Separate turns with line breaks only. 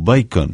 bacon.